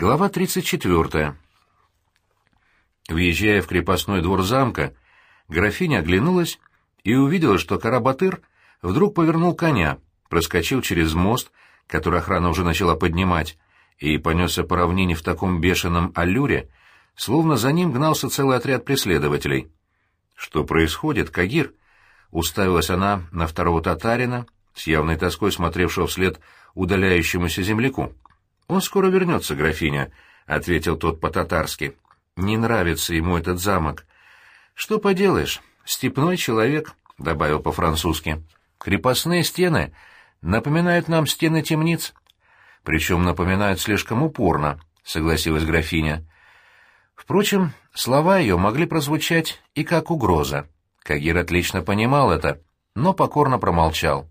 Глава 34. Въезжая в крепостной двор замка, графиня оглянулась и увидела, что Карабатыр вдруг повернул коня, проскочил через мост, который охрана уже начала поднимать, и понесся по равнине в таком бешеном аллюре, словно за ним гнался целый отряд преследователей. «Что происходит, Кагир?» — уставилась она на второго татарина, с явной тоской смотревшего вслед удаляющемуся земляку. «Он скоро вернется, графиня», — ответил тот по-татарски. «Не нравится ему этот замок». «Что поделаешь, степной человек», — добавил по-французски. «Крепостные стены напоминают нам стены темниц». «Причем напоминают слишком упорно», — согласилась графиня. Впрочем, слова ее могли прозвучать и как угроза. Кагир отлично понимал это, но покорно промолчал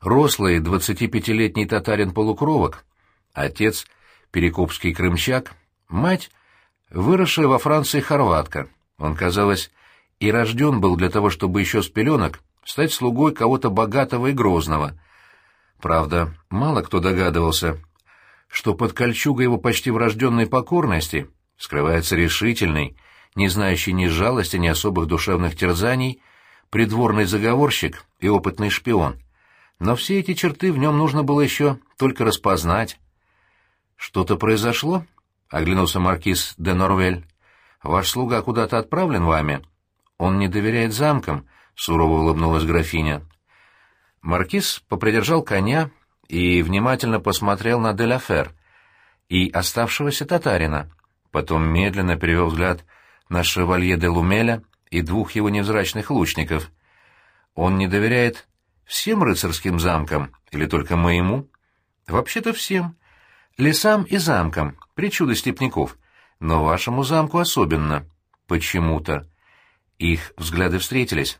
рослый двадцатипятилетний татарин-полукровок, отец — перекопский крымчак, мать — выросшая во Франции хорватка. Он, казалось, и рожден был для того, чтобы еще с пеленок стать слугой кого-то богатого и грозного. Правда, мало кто догадывался, что под кольчугой его почти врожденной покорности скрывается решительный, не знающий ни жалости, ни особых душевных терзаний, придворный заговорщик и опытный шпион — но все эти черты в нем нужно было еще только распознать. «Что-то произошло?» — оглянулся маркиз де Норвель. «Ваш слуга куда-то отправлен вами?» «Он не доверяет замкам», — сурово улыбнулась графиня. Маркиз попридержал коня и внимательно посмотрел на Деляфер и оставшегося татарина. Потом медленно перевел взгляд на шевалье де Лумеля и двух его невзрачных лучников. «Он не доверяет Всем рыцарским замкам или только моему? Вообще-то всем. Лесам и замкам, причуда степняков. Но вашему замку особенно. Почему-то. Их взгляды встретились.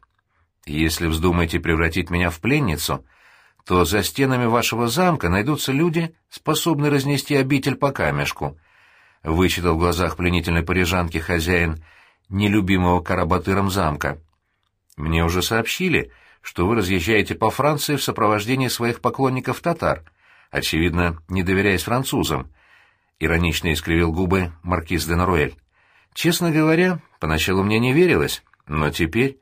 Если вздумаете превратить меня в пленницу, то за стенами вашего замка найдутся люди, способные разнести обитель по камешку. Вычитал в глазах пленительной парижанки хозяин нелюбимого карабатыром замка. Мне уже сообщили, что вы разъезжаете по Франции в сопровождении своих поклонников-татар, очевидно, не доверяясь французам. Иронично искривил губы маркиз де Норуэль. Честно говоря, поначалу мне не верилось, но теперь...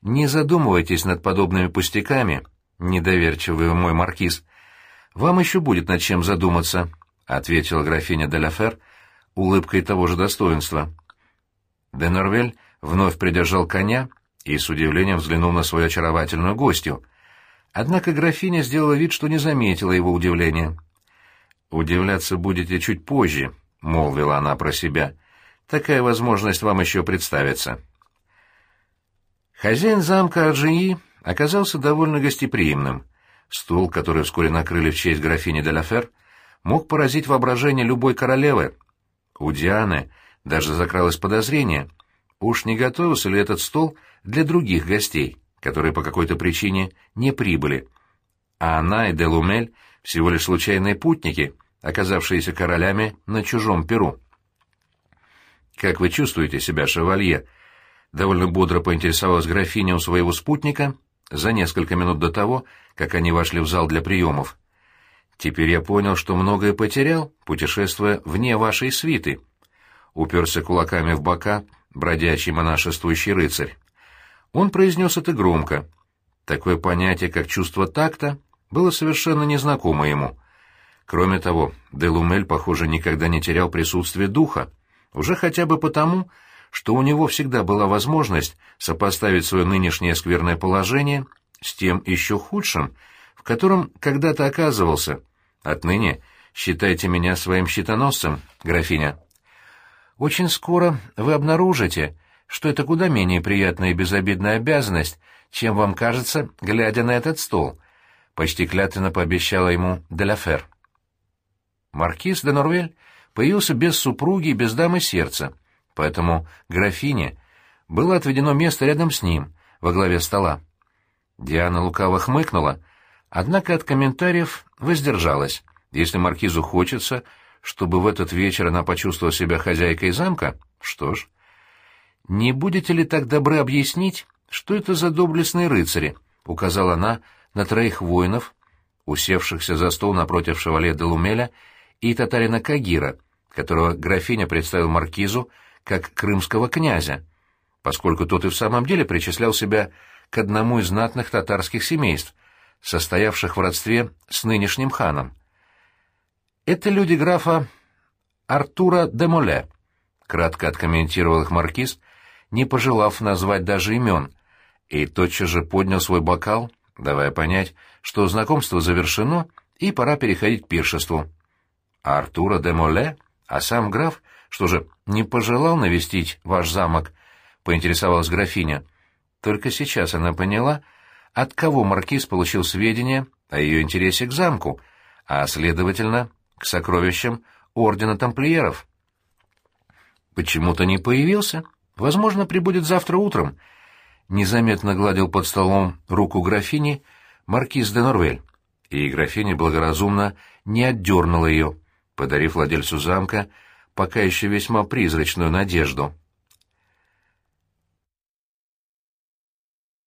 Не задумывайтесь над подобными пустяками, недоверчивый мой маркиз. Вам еще будет над чем задуматься, — ответила графиня де улыбкой того же достоинства. Де Норвель вновь придержал коня и с удивлением взглянул на свою очаровательную гостью. Однако графиня сделала вид, что не заметила его удивления. «Удивляться будете чуть позже», — молвила она про себя. «Такая возможность вам еще представится». Хозяин замка Аржии оказался довольно гостеприимным. Стул, который вскоре накрыли в честь графини де Лафер, мог поразить воображение любой королевы. У Дианы даже закралось подозрение, уж не готовился ли этот стол для других гостей, которые по какой-то причине не прибыли. А она и Делумель всего лишь случайные путники, оказавшиеся королями на чужом перу. «Как вы чувствуете себя, шевалье?» Довольно бодро поинтересовалась графиня у своего спутника за несколько минут до того, как они вошли в зал для приемов. «Теперь я понял, что многое потерял, путешествуя вне вашей свиты», — уперся кулаками в бока бродячий монашествующий рыцарь. Он произнес это громко. Такое понятие, как чувство такта, было совершенно незнакомо ему. Кроме того, Делумель, похоже, никогда не терял присутствие духа, уже хотя бы потому, что у него всегда была возможность сопоставить свое нынешнее скверное положение с тем еще худшим, в котором когда-то оказывался. Отныне считайте меня своим щитоносцем, графиня. Очень скоро вы обнаружите, что это куда менее приятная и безобидная обязанность, чем вам кажется, глядя на этот стол», — почти клятвенно пообещала ему Деляфер. Маркиз де Норвель появился без супруги и без дамы сердца, поэтому графине было отведено место рядом с ним, во главе стола. Диана лукаво хмыкнула, однако от комментариев воздержалась. Если маркизу хочется, чтобы в этот вечер она почувствовала себя хозяйкой замка, что ж, «Не будете ли так добры объяснить, что это за доблестные рыцари?» — указала она на троих воинов, усевшихся за стол напротив шевале де Лумеля и татарина Кагира, которого графиня представил маркизу как крымского князя, поскольку тот и в самом деле причислял себя к одному из знатных татарских семейств, состоявших в родстве с нынешним ханом. Это люди графа Артура де Моле, кратко откомментировал их маркиз, не пожелав назвать даже имен, и тотчас же поднял свой бокал, давая понять, что знакомство завершено и пора переходить к пиршеству. А Артура де Моле, а сам граф, что же, не пожелал навестить ваш замок, поинтересовалась графиня. Только сейчас она поняла, от кого маркиз получил сведения о ее интересе к замку, а, следовательно, к сокровищам ордена тамплиеров. Почему-то не появился. Возможно, прибудет завтра утром. Незаметно гладил под столом руку графини маркиз де Норвель, и графиня благоразумно не отдернула ее, подарив владельцу замка пока еще весьма призрачную надежду —